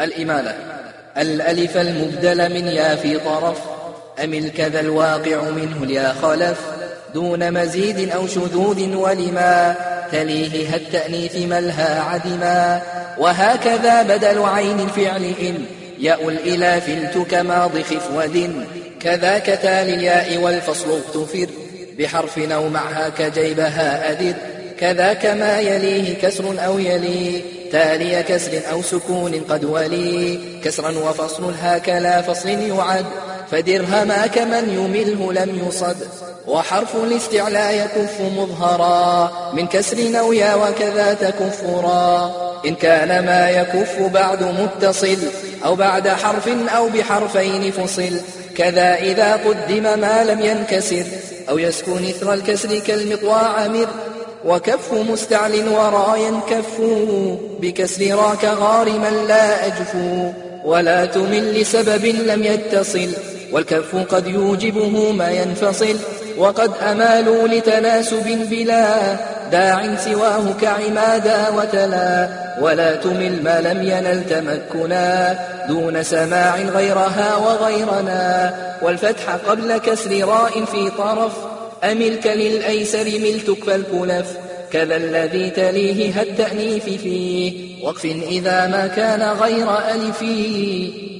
الإمالة. الألف المبدل من يا في طرف أم الكذا الواقع منه اليا خلف؟ دون مزيد أو شذوذ ولما؟ تليه التأنيث ملها عدما؟ وهكذا بدل عين الفعل إن ياء الإلاف كماض خفوذ كذاك تالي الياء والفصل اغتفر بحرف أو معها كجيبها أدر كذاك ما يليه كسر أو يلي تالي كسر أو سكون قد ولي. كسرا وفصل هكلا فصل يعد. فدرهما كمن يمله لم يصد. وحرف الاستعلاء يكف مظهرا. من كسر نويا وكذا تكفرا. إن كان ما يكف بعد متصل. أو بعد حرف أو بحرفين فصل. كذا إذا قدم ما لم ينكسر. أو يسكن إثر الكسر كالمطواع مر وكف مستعل ورايا كف بكسر راك غارما لا أجفو ولا تمل لسبب لم يتصل والكف قد يوجبه ما ينفصل وقد أمالوا لتناسب بلا داع سواه كعمادا وتلا ولا تمل ما لم ينل تمكنا دون سماع غيرها وغيرنا والفتح قبل كسر راء في طرف أملك للأيسر ملتك فالكلف كذا الذي تليه التأنيف فيه. وقف إذا ما كان غير ألفي.